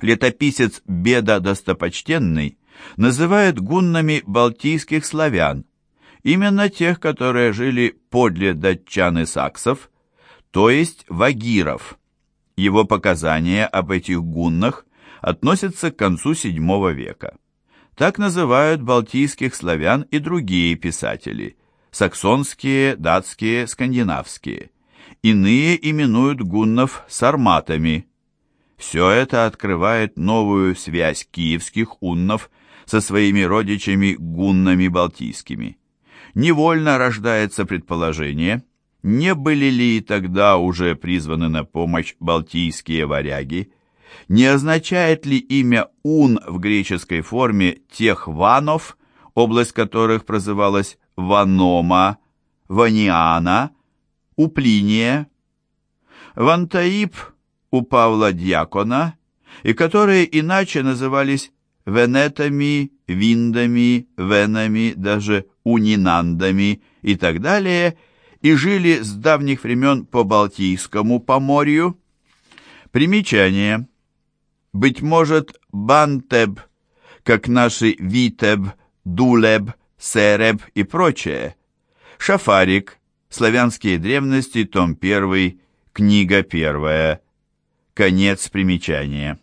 летописец Беда Достопочтенный называет гуннами балтийских славян, именно тех, которые жили подле датчан и саксов, то есть вагиров. Его показания об этих гуннах относятся к концу VII века. Так называют балтийских славян и другие писатели – саксонские, датские, скандинавские. Иные именуют гуннов сарматами. Все это открывает новую связь киевских уннов со своими родичами гуннами балтийскими. Невольно рождается предположение, не были ли тогда уже призваны на помощь балтийские варяги, не означает ли имя Ун в греческой форме тех ванов, область которых прозывалась Ванома, Ваниана, у Плиния, Вантаиб у Павла Дьякона, и которые иначе назывались венетами, виндами, венами, даже унинандами и так далее, и жили с давних времен по Балтийскому поморью. Примечание. Быть может, Бантеб, как наши Витеб, Дулеб, Сереб и прочее. Шафарик, славянские древности, том 1, книга 1. Конец примечания.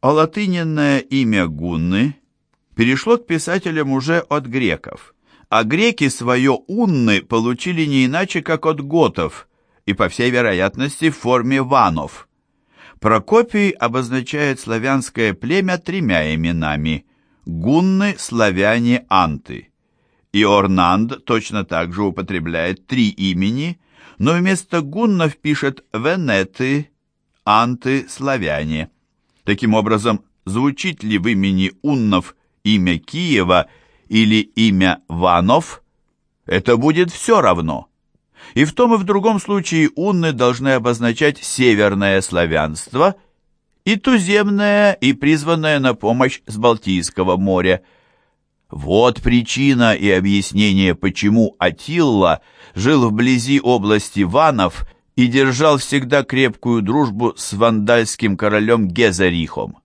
Олатыненное имя Гунны перешло к писателям уже от греков, а греки свое «унны» получили не иначе, как от готов, и, по всей вероятности, в форме ванов. Прокопий обозначает славянское племя тремя именами – гунны, славяне, анты. И Орнанд точно так же употребляет три имени, но вместо гуннов пишет венеты, анты, славяне. Таким образом, звучит ли в имени Уннов имя Киева или имя Ванов, это будет все равно. И в том и в другом случае унны должны обозначать северное славянство и туземное, и призванное на помощь с Балтийского моря. Вот причина и объяснение, почему Атилла жил вблизи области Ванов и держал всегда крепкую дружбу с вандальским королем Гезарихом.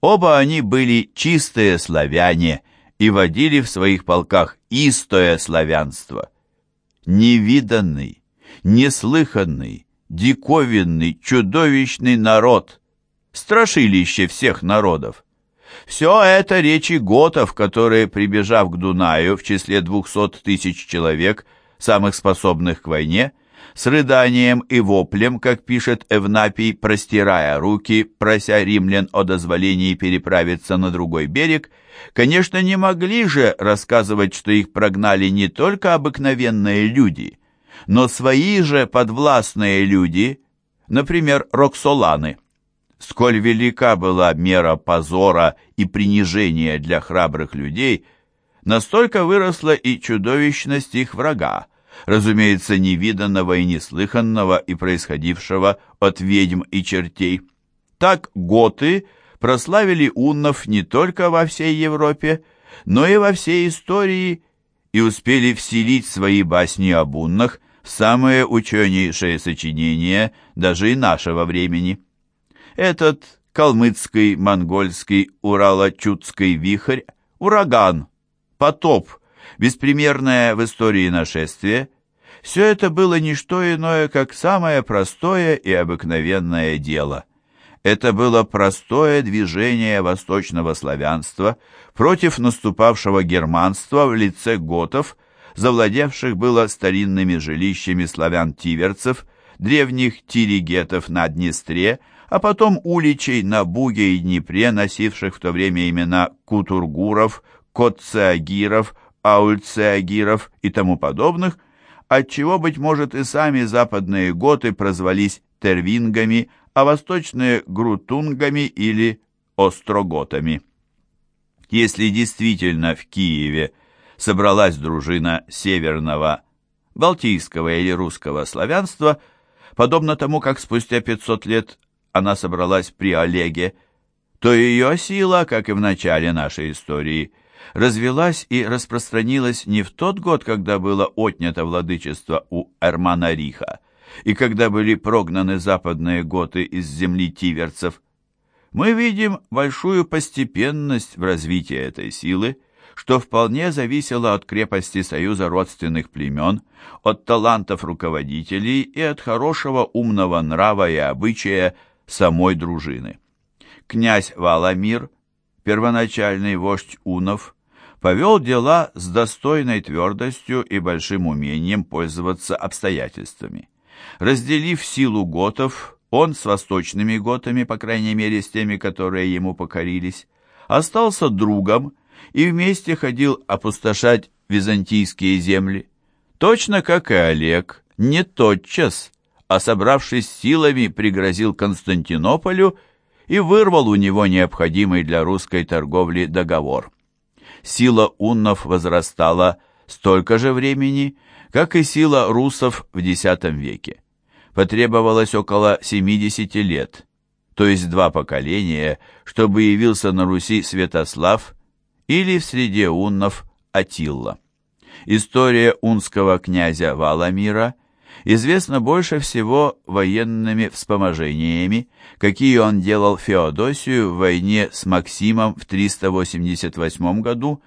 Оба они были чистые славяне и водили в своих полках истое славянство. Невиданный, неслыханный, диковинный, чудовищный народ, страшилище всех народов. Все это речи готов, которые, прибежав к Дунаю в числе двухсот тысяч человек, самых способных к войне, с рыданием и воплем, как пишет Эвнапий, простирая руки, прося римлян о дозволении переправиться на другой берег, конечно, не могли же рассказывать, что их прогнали не только обыкновенные люди, но свои же подвластные люди, например, Роксоланы. Сколь велика была мера позора и принижения для храбрых людей, настолько выросла и чудовищность их врага, разумеется, невиданного и неслыханного и происходившего от ведьм и чертей. Так готы прославили уннов не только во всей Европе, но и во всей истории и успели вселить свои басни об уннах в самые ученейшие сочинения даже и нашего времени. Этот калмыцкий, монгольский, урало-чудский вихрь, ураган, потоп – беспримерное в истории нашествие, все это было не что иное, как самое простое и обыкновенное дело. Это было простое движение восточного славянства против наступавшего германства в лице готов, завладевших было старинными жилищами славян-тиверцев, древних тиригетов на Днестре, а потом уличей на Буге и Днепре, носивших в то время имена Кутургуров, Котцеагиров, аульцеагиров и тому подобных, отчего, быть может, и сами западные готы прозвались тервингами, а восточные – грутунгами или остроготами. Если действительно в Киеве собралась дружина северного, балтийского или русского славянства, подобно тому, как спустя 500 лет она собралась при Олеге, то ее сила, как и в начале нашей истории – развелась и распространилась не в тот год, когда было отнято владычество у Эрмана Риха, и когда были прогнаны западные готы из земли тиверцев, Мы видим большую постепенность в развитии этой силы, что вполне зависело от крепости союза родственных племен, от талантов руководителей и от хорошего умного нрава и обычая самой дружины. Князь Валамир, первоначальный вождь унов, повел дела с достойной твердостью и большим умением пользоваться обстоятельствами. Разделив силу готов, он с восточными готами, по крайней мере с теми, которые ему покорились, остался другом и вместе ходил опустошать византийские земли. Точно как и Олег, не тотчас, а собравшись силами, пригрозил Константинополю и вырвал у него необходимый для русской торговли договор. Сила уннов возрастала столько же времени, как и сила русов в X веке. Потребовалось около 70 лет, то есть два поколения, чтобы явился на Руси Святослав или в среде уннов Атилла. История унского князя Валамира известна больше всего военными вспоможениями, какие он делал Феодосию в войне с Максимом в 388 году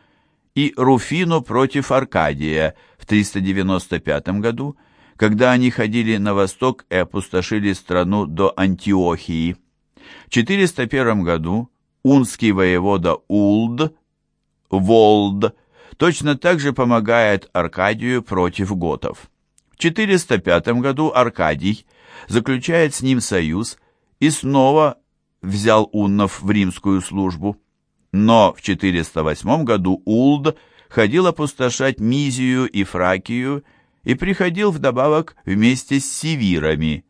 и Руфину против Аркадия в 395 году, когда они ходили на восток и опустошили страну до Антиохии. В 401 году унский воевода Улд, Волд, точно так же помогает Аркадию против готов. В 405 году Аркадий заключает с ним союз и снова взял уннов в римскую службу. Но в 408 году Улд ходил опустошать Мизию и Фракию и приходил вдобавок вместе с севирами.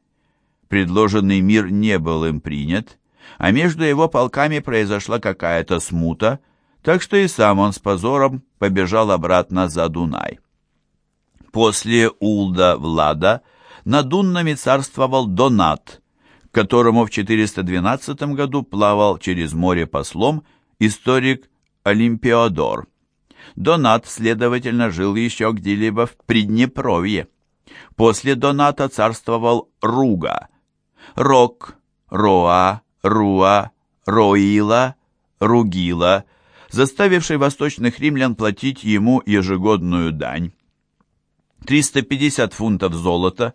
Предложенный мир не был им принят, а между его полками произошла какая-то смута, так что и сам он с позором побежал обратно за Дунай. После Улда Влада над Дуннами царствовал Донат, которому в 412 году плавал через море послом историк Олимпиодор. Донат, следовательно, жил еще где-либо в Приднепровье. После Доната царствовал Руга. Рок, Роа, Руа, Роила, Ругила, заставивший восточных римлян платить ему ежегодную дань. 350 фунтов золота,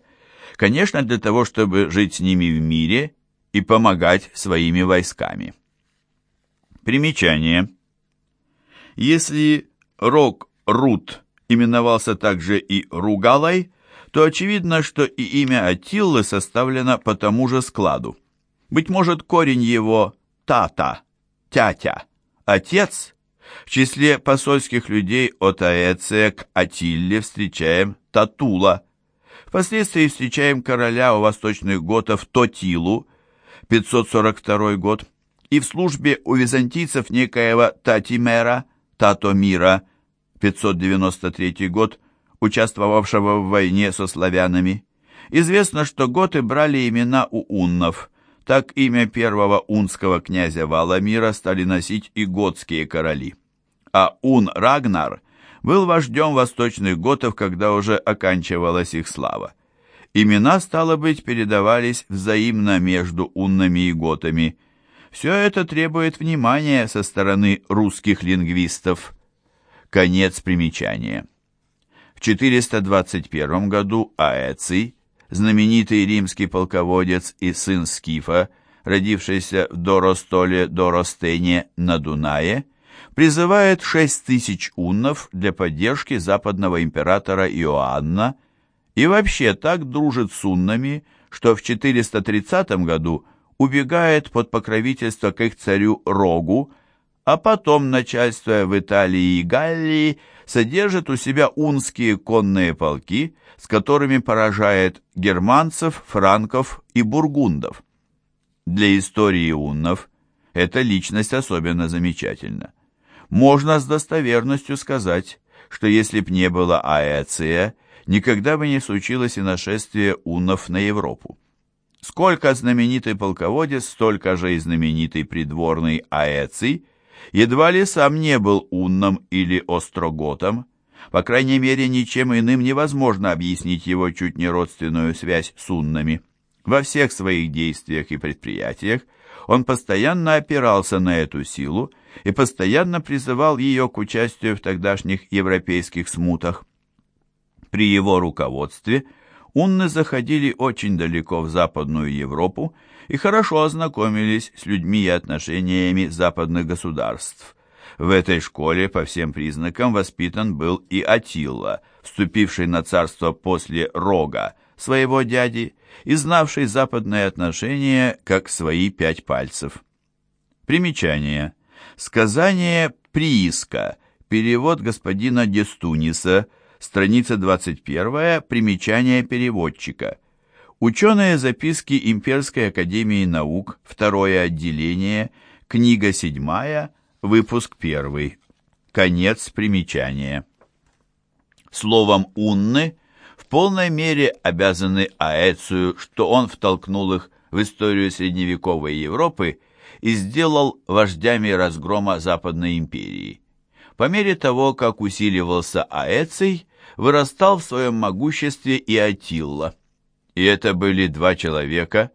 конечно, для того, чтобы жить с ними в мире и помогать своими войсками. Примечание. Если Рок Рут именовался также и Ругалой, то очевидно, что и имя Атиллы составлено по тому же складу. Быть может, корень его Тата, Тятя, отец. В числе посольских людей от Аэция к Атилле встречаем Татула. Впоследствии встречаем короля у восточных готов Тотилу, 542 год, и в службе у византийцев некоего Татимера, Татомира, 593 год, участвовавшего в войне со славянами. Известно, что готы брали имена у уннов. Так имя первого унского князя Валамира стали носить и готские короли. А Ун Рагнар был вождем восточных готов, когда уже оканчивалась их слава. Имена, стало быть, передавались взаимно между уннами и готами. Все это требует внимания со стороны русских лингвистов. Конец примечания. В 421 году Аэций, знаменитый римский полководец и сын Скифа, родившийся в Доростоле-Доростене на Дунае, призывает шесть тысяч уннов для поддержки западного императора Иоанна и вообще так дружит с уннами, что в 430 году убегает под покровительство к их царю Рогу, а потом, начальствуя в Италии и Галлии, содержит у себя унские конные полки, с которыми поражает германцев, франков и бургундов. Для истории уннов эта личность особенно замечательна. Можно с достоверностью сказать, что если б не было Аэция, никогда бы не случилось и нашествие уннов на Европу. Сколько знаменитый полководец, столько же и знаменитый придворный Аэций едва ли сам не был унном или остроготом, по крайней мере, ничем иным невозможно объяснить его чуть не родственную связь с уннами. Во всех своих действиях и предприятиях Он постоянно опирался на эту силу и постоянно призывал ее к участию в тогдашних европейских смутах. При его руководстве унны заходили очень далеко в Западную Европу и хорошо ознакомились с людьми и отношениями западных государств. В этой школе по всем признакам воспитан был и Атилла, вступивший на царство после Рога, своего дяди, и знавший западные отношения как свои пять пальцев. Примечание. Сказание «Прииска», перевод господина Дестуниса, страница 21, примечание переводчика. Ученые записки Имперской академии наук, второе отделение, книга 7, выпуск 1. Конец примечания. Словом «унны» в полной мере обязаны Аэцию, что он втолкнул их в историю средневековой Европы и сделал вождями разгрома Западной империи. По мере того, как усиливался Аэций, вырастал в своем могуществе и Атилла. И это были два человека,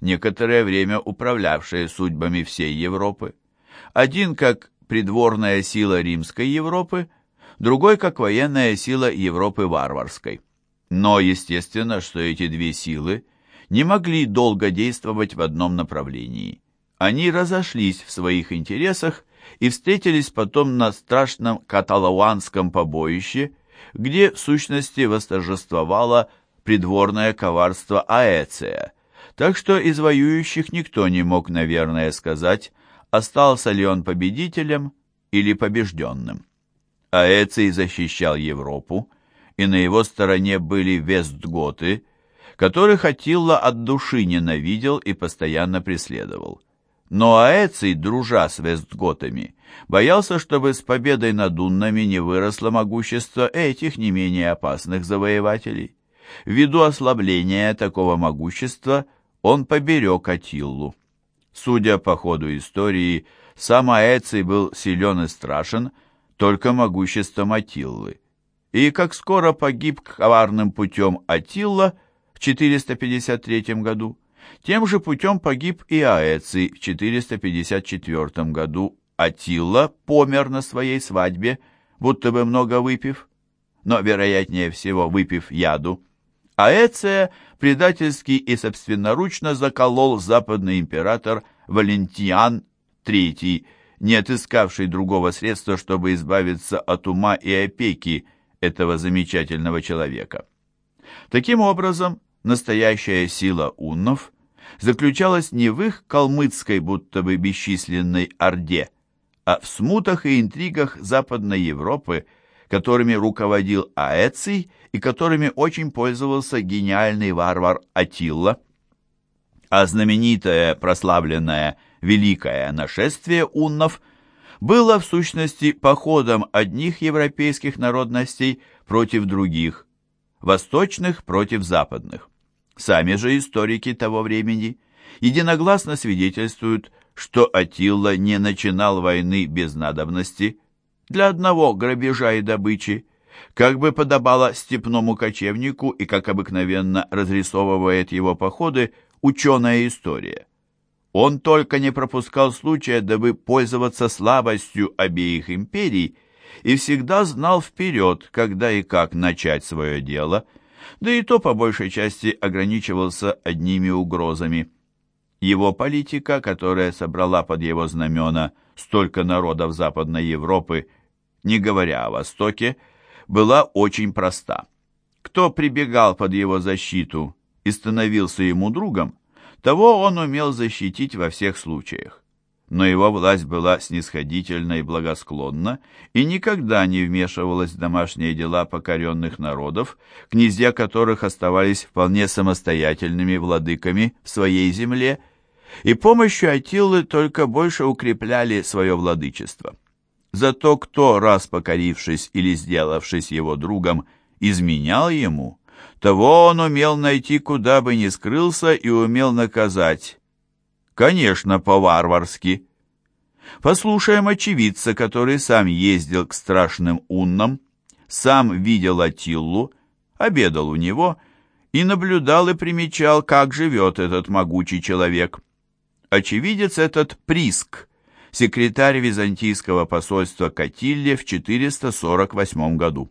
некоторое время управлявшие судьбами всей Европы. Один как придворная сила римской Европы, другой как военная сила Европы варварской. Но естественно, что эти две силы не могли долго действовать в одном направлении. Они разошлись в своих интересах и встретились потом на страшном каталауанском побоище, где в сущности восторжествовало придворное коварство Аэция, так что из воюющих никто не мог, наверное, сказать, остался ли он победителем или побежденным. Аэций защищал Европу, и на его стороне были вестготы, которых Атилла от души ненавидел и постоянно преследовал. Но Аэций, дружа с вестготами, боялся, чтобы с победой над уннами не выросло могущество этих не менее опасных завоевателей. Ввиду ослабления такого могущества он поберег Атиллу. Судя по ходу истории, сам Аэций был силен и страшен только могуществом Атиллы и как скоро погиб коварным путем Атилла в 453 году, тем же путем погиб и Аэций в 454 году. Атилла помер на своей свадьбе, будто бы много выпив, но, вероятнее всего, выпив яду. Аэция предательски и собственноручно заколол западный император Валентиан III, не отыскавший другого средства, чтобы избавиться от ума и опеки, этого замечательного человека. Таким образом, настоящая сила уннов заключалась не в их калмыцкой будто бы бесчисленной орде, а в смутах и интригах Западной Европы, которыми руководил Аэций и которыми очень пользовался гениальный варвар Атилла. А знаменитое прославленное Великое нашествие уннов – было в сущности походом одних европейских народностей против других, восточных против западных. Сами же историки того времени единогласно свидетельствуют, что Атилла не начинал войны без надобности для одного грабежа и добычи, как бы подобало степному кочевнику и как обыкновенно разрисовывает его походы ученая история. Он только не пропускал случая, дабы пользоваться слабостью обеих империй, и всегда знал вперед, когда и как начать свое дело, да и то по большей части ограничивался одними угрозами. Его политика, которая собрала под его знамена столько народов Западной Европы, не говоря о Востоке, была очень проста. Кто прибегал под его защиту и становился ему другом, того он умел защитить во всех случаях. Но его власть была снисходительна и благосклонна и никогда не вмешивалась в домашние дела покоренных народов, князья которых оставались вполне самостоятельными владыками в своей земле, и помощью Атиллы только больше укрепляли свое владычество. Зато кто, раз покорившись или сделавшись его другом, изменял ему, того он умел найти, куда бы ни скрылся, и умел наказать. Конечно, по-варварски. Послушаем очевидца, который сам ездил к страшным уннам, сам видел Атиллу, обедал у него и наблюдал и примечал, как живет этот могучий человек. Очевидец этот Приск, секретарь византийского посольства Катилле в 448 году.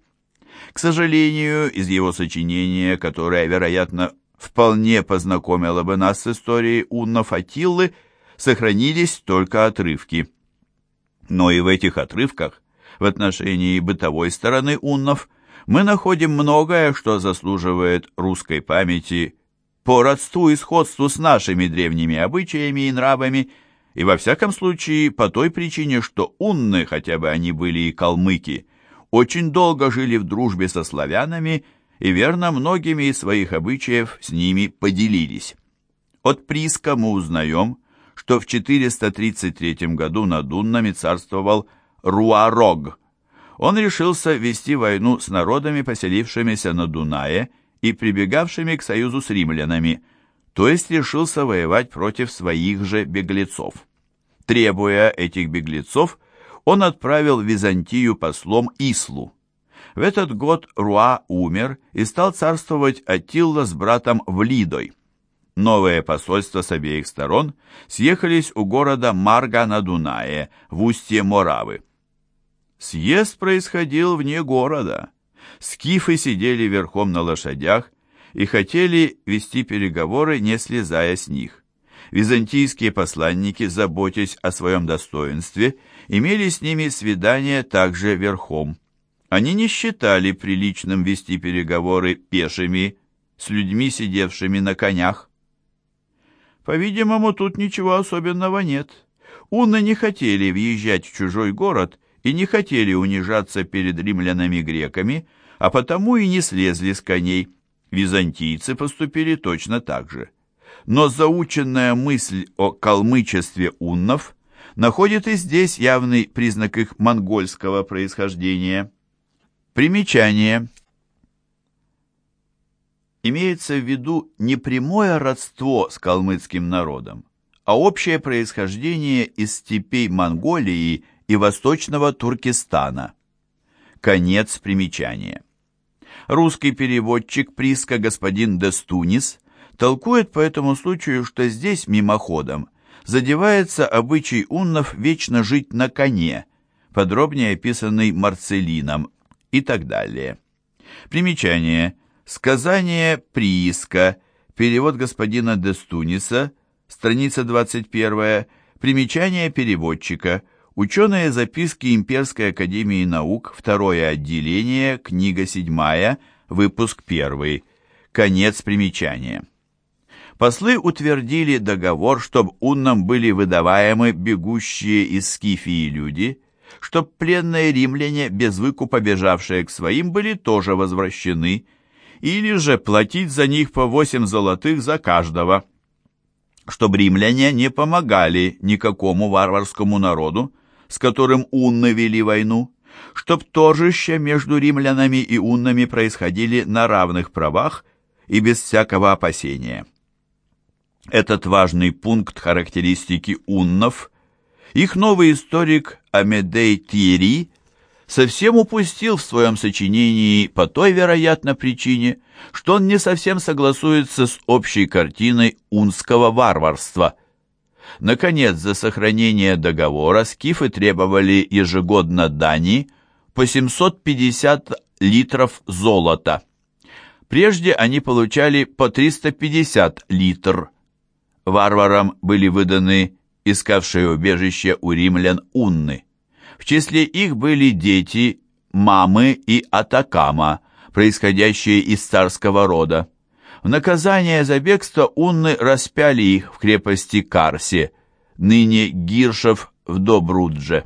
К сожалению, из его сочинения, которое, вероятно, вполне познакомило бы нас с историей уннов Атиллы, сохранились только отрывки. Но и в этих отрывках, в отношении бытовой стороны уннов, мы находим многое, что заслуживает русской памяти по родству и сходству с нашими древними обычаями и нравами, и во всяком случае по той причине, что унны, хотя бы они были и калмыки, очень долго жили в дружбе со славянами и верно многими из своих обычаев с ними поделились. От Приска мы узнаем, что в 433 году над Уннами царствовал Руарог. Он решился вести войну с народами, поселившимися на Дунае и прибегавшими к союзу с римлянами, то есть решился воевать против своих же беглецов. Требуя этих беглецов, он отправил в Византию послом Ислу. В этот год Руа умер и стал царствовать Аттилла с братом Влидой. Новые посольства с обеих сторон съехались у города Марга на Дунае, в устье Моравы. Съезд происходил вне города. Скифы сидели верхом на лошадях и хотели вести переговоры, не слезая с них. Византийские посланники, заботясь о своем достоинстве, имели с ними свидание также верхом. Они не считали приличным вести переговоры пешими с людьми, сидевшими на конях. По-видимому, тут ничего особенного нет. Унны не хотели въезжать в чужой город и не хотели унижаться перед римлянами-греками, а потому и не слезли с коней. Византийцы поступили точно так же. Но заученная мысль о калмычестве уннов находит и здесь явный признак их монгольского происхождения. Примечание имеется в виду не прямое родство с калмыцким народом, а общее происхождение из степей Монголии и восточного Туркестана. Конец примечания. Русский переводчик Приска господин Дестунис толкует по этому случаю, что здесь мимоходом задевается обычай уннов вечно жить на коне, подробнее описанный Марцелином и так далее. Примечание – Сказание прииска. Перевод господина Дестуниса. Страница 21. Примечание переводчика. Ученые записки Имперской академии наук. Второе отделение. Книга 7. Выпуск 1. Конец примечания. Послы утвердили договор, чтобы уннам были выдаваемы бегущие из Скифии люди, чтоб пленные римляне, без выкупа бежавшие к своим, были тоже возвращены, или же платить за них по восемь золотых за каждого, чтобы римляне не помогали никакому варварскому народу, с которым унны вели войну, чтоб торжища между римлянами и уннами происходили на равных правах и без всякого опасения. Этот важный пункт характеристики уннов их новый историк Амедей Тьери совсем упустил в своем сочинении по той, вероятно, причине, что он не совсем согласуется с общей картиной унского варварства. Наконец, за сохранение договора скифы требовали ежегодно дани по 750 литров золота. Прежде они получали по 350 литр. Варварам были выданы искавшие убежище у римлян унны. В числе их были дети, мамы и атакама, происходящие из царского рода. В наказание за бегство унны распяли их в крепости Карсе, ныне Гиршев в Добрудже.